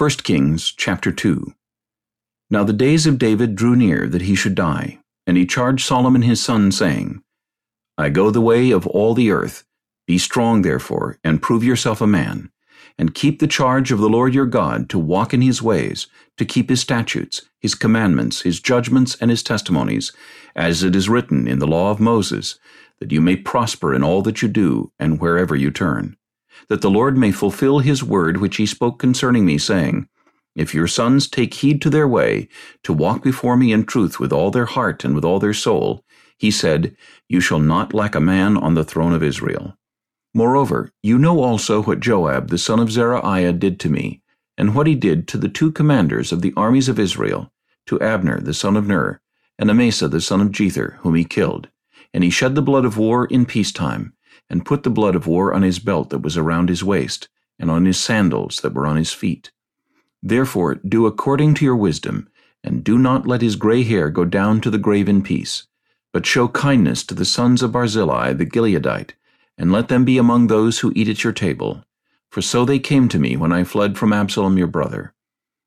1 Kings chapter 2 Now the days of David drew near that he should die, and he charged Solomon his son, saying, I go the way of all the earth. Be strong, therefore, and prove yourself a man, and keep the charge of the Lord your God to walk in his ways, to keep his statutes, his commandments, his judgments, and his testimonies, as it is written in the law of Moses, that you may prosper in all that you do, and wherever you turn that the Lord may fulfill his word which he spoke concerning me, saying, If your sons take heed to their way, to walk before me in truth with all their heart and with all their soul, he said, You shall not lack a man on the throne of Israel. Moreover, you know also what Joab the son of Zeruiah did to me, and what he did to the two commanders of the armies of Israel, to Abner the son of Ner, and Amasa the son of Jether, whom he killed. And he shed the blood of war in peacetime, and put the blood of war on his belt that was around his waist, and on his sandals that were on his feet. Therefore do according to your wisdom, and do not let his gray hair go down to the grave in peace, but show kindness to the sons of Barzillai the Gileadite, and let them be among those who eat at your table. For so they came to me when I fled from Absalom your brother.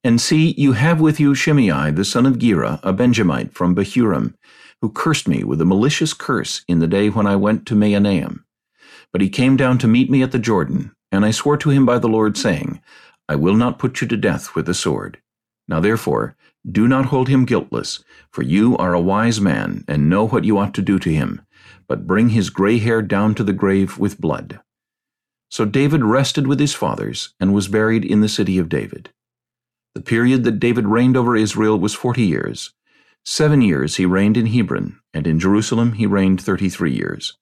And see, you have with you Shimei the son of Gera, a Benjamite from Bahurim, who cursed me with a malicious curse in the day when I went to Mahanaim. But he came down to meet me at the Jordan, and I swore to him by the Lord, saying, I will not put you to death with the sword. Now therefore, do not hold him guiltless, for you are a wise man, and know what you ought to do to him, but bring his gray hair down to the grave with blood. So David rested with his fathers, and was buried in the city of David. The period that David reigned over Israel was forty years. Seven years he reigned in Hebron, and in Jerusalem he reigned thirty-three years.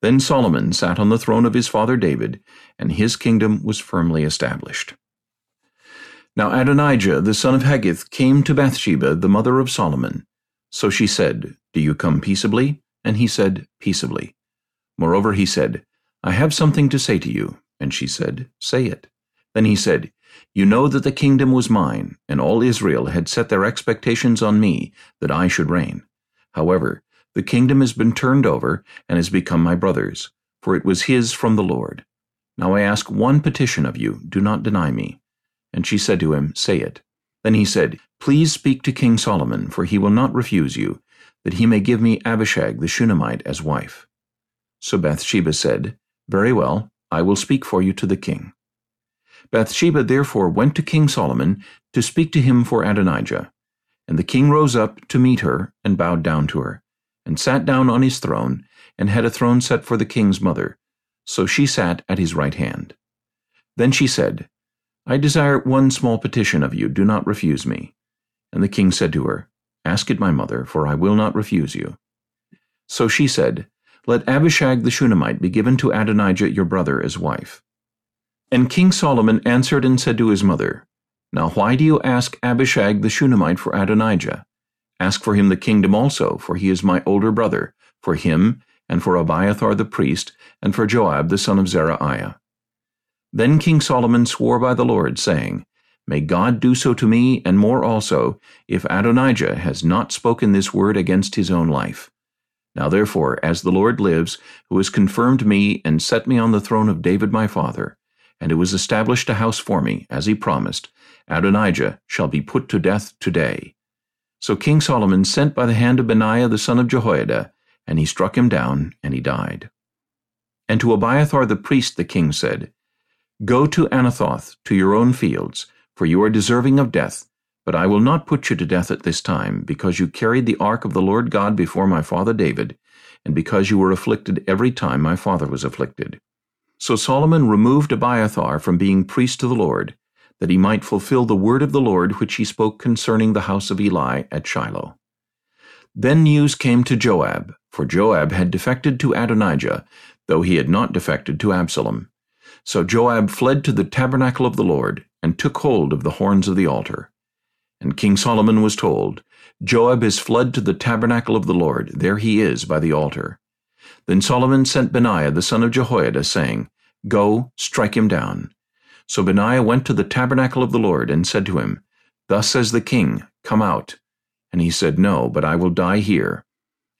Then Solomon sat on the throne of his father David, and his kingdom was firmly established. Now Adonijah the son of Haggith came to Bathsheba the mother of Solomon. So she said, Do you come peaceably? And he said, Peaceably. Moreover he said, I have something to say to you. And she said, Say it. Then he said, You know that the kingdom was mine, and all Israel had set their expectations on me, that I should reign. However, the kingdom has been turned over and has become my brother's, for it was his from the Lord. Now I ask one petition of you, do not deny me. And she said to him, Say it. Then he said, Please speak to King Solomon, for he will not refuse you, that he may give me Abishag the Shunammite as wife. So Bathsheba said, Very well, I will speak for you to the king. Bathsheba therefore went to King Solomon to speak to him for Adonijah. And the king rose up to meet her and bowed down to her and sat down on his throne, and had a throne set for the king's mother. So she sat at his right hand. Then she said, I desire one small petition of you, do not refuse me. And the king said to her, Ask it, my mother, for I will not refuse you. So she said, Let Abishag the Shunammite be given to Adonijah your brother as wife. And King Solomon answered and said to his mother, Now why do you ask Abishag the Shunammite for Adonijah? Ask for him the kingdom also, for he is my older brother, for him, and for Abiathar the priest, and for Joab the son of Zeruiah. Then King Solomon swore by the Lord, saying, May God do so to me, and more also, if Adonijah has not spoken this word against his own life. Now therefore, as the Lord lives, who has confirmed me and set me on the throne of David my father, and who has established a house for me, as he promised, Adonijah shall be put to death today. So King Solomon sent by the hand of Benaiah the son of Jehoiada, and he struck him down, and he died. And to Abiathar the priest the king said, Go to Anathoth, to your own fields, for you are deserving of death, but I will not put you to death at this time, because you carried the ark of the Lord God before my father David, and because you were afflicted every time my father was afflicted. So Solomon removed Abiathar from being priest to the Lord, that he might fulfill the word of the Lord which he spoke concerning the house of Eli at Shiloh. Then news came to Joab, for Joab had defected to Adonijah, though he had not defected to Absalom. So Joab fled to the tabernacle of the Lord, and took hold of the horns of the altar. And King Solomon was told, Joab has fled to the tabernacle of the Lord, there he is by the altar. Then Solomon sent Benaiah the son of Jehoiada, saying, Go, strike him down. So Benaiah went to the tabernacle of the Lord, and said to him, Thus says the king, Come out. And he said, No, but I will die here.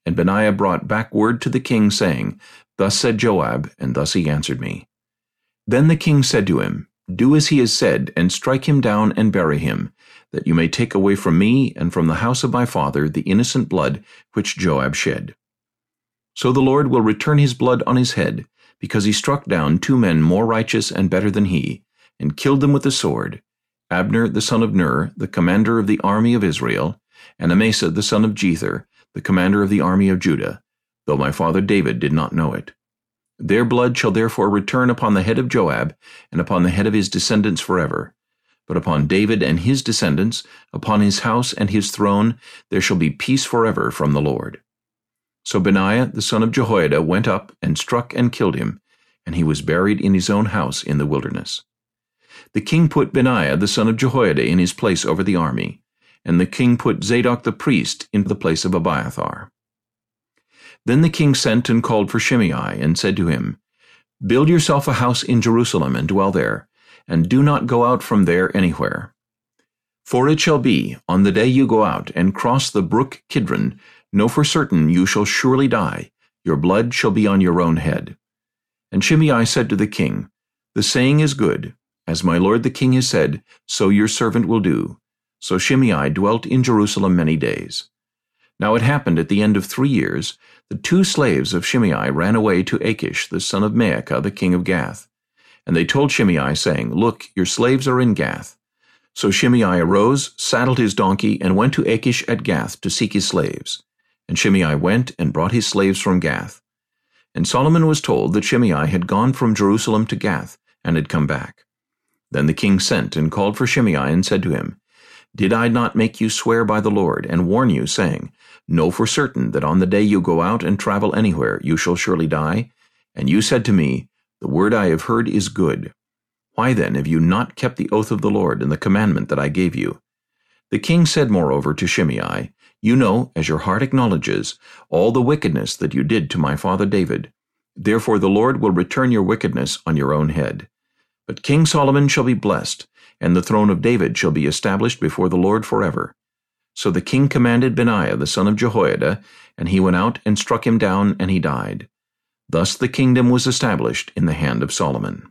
And Benaiah brought back word to the king, saying, Thus said Joab, and thus he answered me. Then the king said to him, Do as he has said, and strike him down and bury him, that you may take away from me and from the house of my father the innocent blood which Joab shed. So the Lord will return his blood on his head, because he struck down two men more righteous and better than he, and killed them with the sword, Abner the son of Ner, the commander of the army of Israel, and Amasa the son of Jether, the commander of the army of Judah, though my father David did not know it. Their blood shall therefore return upon the head of Joab, and upon the head of his descendants forever. But upon David and his descendants, upon his house and his throne, there shall be peace forever from the Lord. So Benaiah the son of Jehoiada went up and struck and killed him, and he was buried in his own house in the wilderness. The king put Benaiah the son of Jehoiada in his place over the army, and the king put Zadok the priest into the place of Abiathar. Then the king sent and called for Shimei, and said to him, Build yourself a house in Jerusalem, and dwell there, and do not go out from there anywhere. For it shall be, on the day you go out, and cross the brook Kidron, know for certain you shall surely die, your blood shall be on your own head. And Shimei said to the king, The saying is good, as my lord the king has said, so your servant will do. So Shimei dwelt in Jerusalem many days. Now it happened at the end of three years, the two slaves of Shimei ran away to Achish, the son of Maacah, the king of Gath. And they told Shimei, saying, Look, your slaves are in Gath. So Shimei arose, saddled his donkey, and went to Achish at Gath to seek his slaves. And Shimei went and brought his slaves from Gath. And Solomon was told that Shimei had gone from Jerusalem to Gath, and had come back. Then the king sent and called for Shimei and said to him, Did I not make you swear by the Lord, and warn you, saying, Know for certain that on the day you go out and travel anywhere you shall surely die? And you said to me, The word I have heard is good. Why then have you not kept the oath of the Lord and the commandment that I gave you? The king said moreover to Shimei, You know, as your heart acknowledges, all the wickedness that you did to my father David. Therefore the Lord will return your wickedness on your own head. But King Solomon shall be blessed, and the throne of David shall be established before the Lord forever. So the king commanded Benaiah the son of Jehoiada, and he went out and struck him down, and he died. Thus the kingdom was established in the hand of Solomon.